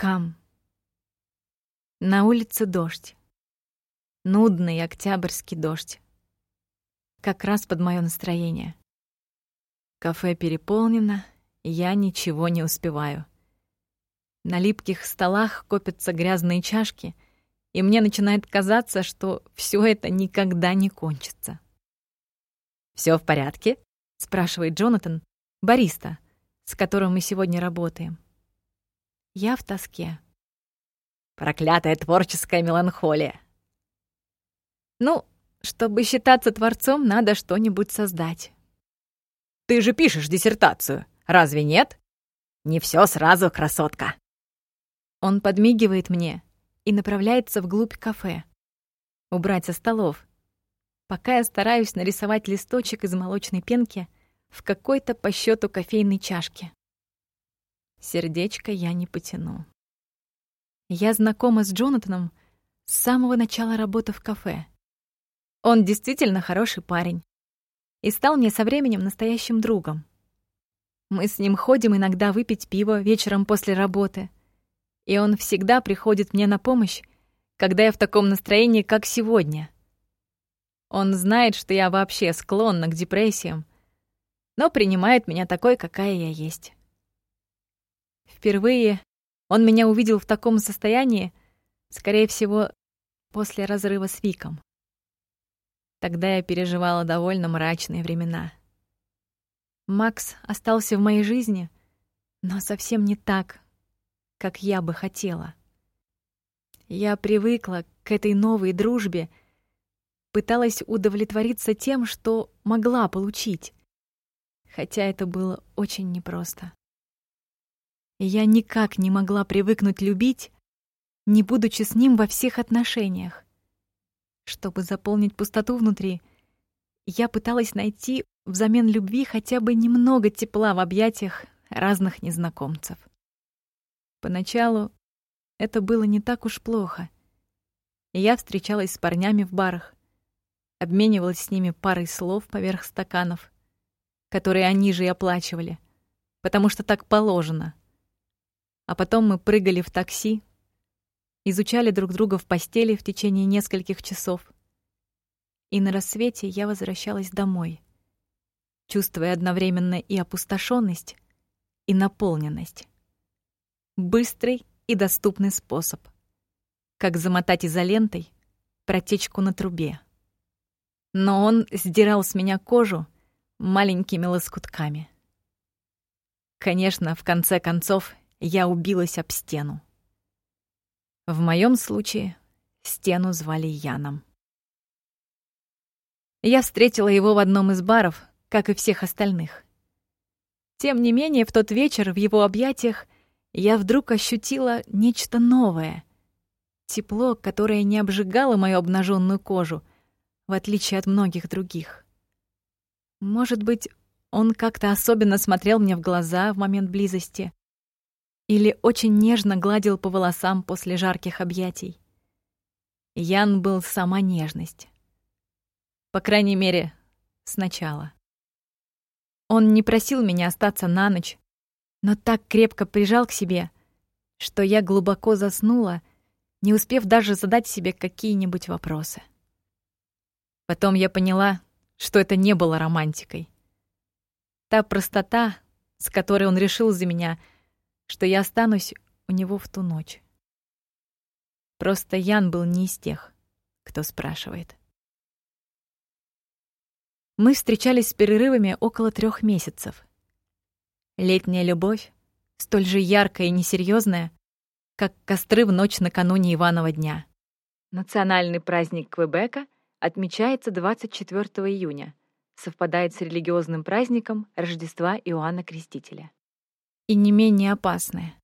Кам. На улице дождь. Нудный октябрьский дождь. Как раз под мое настроение. Кафе переполнено, я ничего не успеваю. На липких столах копятся грязные чашки, и мне начинает казаться, что все это никогда не кончится. Все в порядке?» — спрашивает Джонатан, бариста, с которым мы сегодня работаем. Я в тоске. Проклятая творческая меланхолия. Ну, чтобы считаться творцом, надо что-нибудь создать. Ты же пишешь диссертацию, разве нет? Не все сразу, красотка. Он подмигивает мне и направляется вглубь кафе. Убрать со столов. Пока я стараюсь нарисовать листочек из молочной пенки в какой-то по счету кофейной чашке. Сердечко я не потяну. Я знакома с Джонатаном с самого начала работы в кафе. Он действительно хороший парень и стал мне со временем настоящим другом. Мы с ним ходим иногда выпить пиво вечером после работы, и он всегда приходит мне на помощь, когда я в таком настроении, как сегодня. Он знает, что я вообще склонна к депрессиям, но принимает меня такой, какая я есть. Впервые он меня увидел в таком состоянии, скорее всего, после разрыва с Виком. Тогда я переживала довольно мрачные времена. Макс остался в моей жизни, но совсем не так, как я бы хотела. Я привыкла к этой новой дружбе, пыталась удовлетвориться тем, что могла получить, хотя это было очень непросто я никак не могла привыкнуть любить, не будучи с ним во всех отношениях. Чтобы заполнить пустоту внутри, я пыталась найти взамен любви хотя бы немного тепла в объятиях разных незнакомцев. Поначалу это было не так уж плохо. Я встречалась с парнями в барах, обменивалась с ними парой слов поверх стаканов, которые они же и оплачивали, потому что так положено — а потом мы прыгали в такси, изучали друг друга в постели в течение нескольких часов. И на рассвете я возвращалась домой, чувствуя одновременно и опустошенность, и наполненность. Быстрый и доступный способ. Как замотать изолентой протечку на трубе. Но он сдирал с меня кожу маленькими лоскутками. Конечно, в конце концов, я убилась об стену. В моем случае стену звали Яном. Я встретила его в одном из баров, как и всех остальных. Тем не менее, в тот вечер в его объятиях я вдруг ощутила нечто новое. Тепло, которое не обжигало мою обнаженную кожу, в отличие от многих других. Может быть, он как-то особенно смотрел мне в глаза в момент близости, или очень нежно гладил по волосам после жарких объятий. Ян был сама нежность. По крайней мере, сначала. Он не просил меня остаться на ночь, но так крепко прижал к себе, что я глубоко заснула, не успев даже задать себе какие-нибудь вопросы. Потом я поняла, что это не было романтикой. Та простота, с которой он решил за меня — что я останусь у него в ту ночь. Просто Ян был не из тех, кто спрашивает. Мы встречались с перерывами около трех месяцев. Летняя любовь, столь же яркая и несерьезная, как костры в ночь накануне Иванова дня. Национальный праздник Квебека отмечается 24 июня, совпадает с религиозным праздником Рождества Иоанна Крестителя и не менее опасное.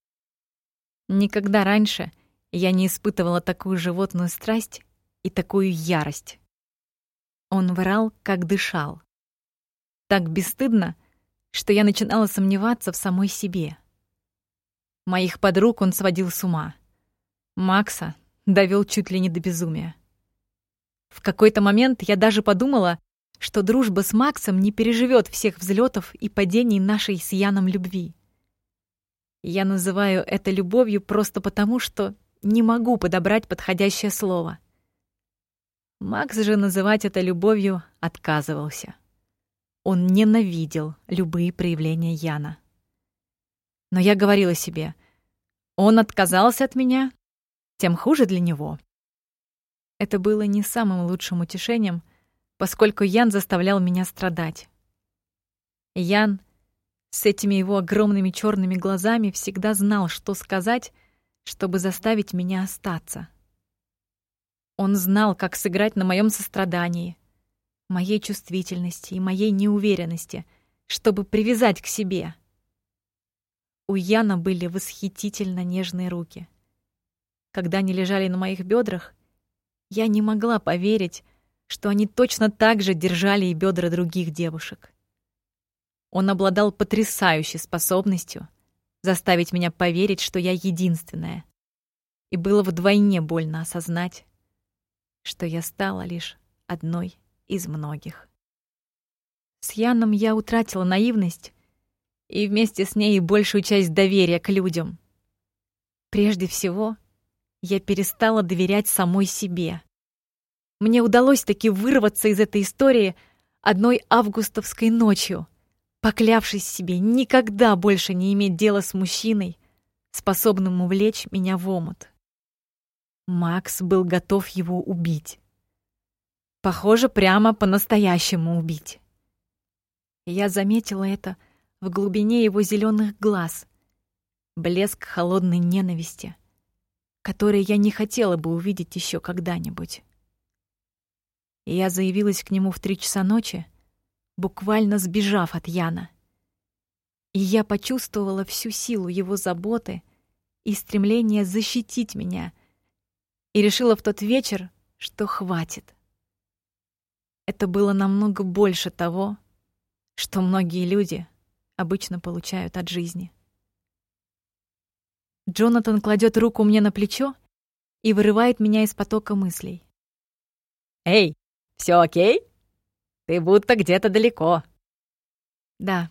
Никогда раньше я не испытывала такую животную страсть и такую ярость. Он врал, как дышал. Так бесстыдно, что я начинала сомневаться в самой себе. Моих подруг он сводил с ума. Макса довел чуть ли не до безумия. В какой-то момент я даже подумала, что дружба с Максом не переживет всех взлетов и падений нашей с Яном любви. Я называю это любовью просто потому, что не могу подобрать подходящее слово. Макс же называть это любовью отказывался. Он ненавидел любые проявления Яна. Но я говорила себе, он отказался от меня, тем хуже для него. Это было не самым лучшим утешением, поскольку Ян заставлял меня страдать. Ян с этими его огромными черными глазами всегда знал, что сказать, чтобы заставить меня остаться. Он знал, как сыграть на моем сострадании, моей чувствительности и моей неуверенности, чтобы привязать к себе. У Яна были восхитительно нежные руки. Когда они лежали на моих бедрах, я не могла поверить, что они точно так же держали и бедра других девушек. Он обладал потрясающей способностью заставить меня поверить, что я единственная. И было вдвойне больно осознать, что я стала лишь одной из многих. С Яном я утратила наивность и вместе с ней большую часть доверия к людям. Прежде всего, я перестала доверять самой себе. Мне удалось таки вырваться из этой истории одной августовской ночью — поклявшись себе никогда больше не иметь дела с мужчиной, способным увлечь меня в омут. Макс был готов его убить. Похоже, прямо по-настоящему убить. Я заметила это в глубине его зеленых глаз, блеск холодной ненависти, который я не хотела бы увидеть еще когда-нибудь. Я заявилась к нему в три часа ночи, буквально сбежав от Яна. И я почувствовала всю силу его заботы и стремление защитить меня, и решила в тот вечер, что хватит. Это было намного больше того, что многие люди обычно получают от жизни. Джонатан кладет руку мне на плечо и вырывает меня из потока мыслей. «Эй, все окей?» Ты будто где-то далеко. Да,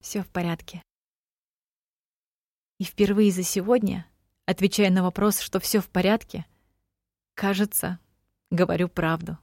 все в порядке. И впервые за сегодня, отвечая на вопрос, что все в порядке, кажется, говорю правду.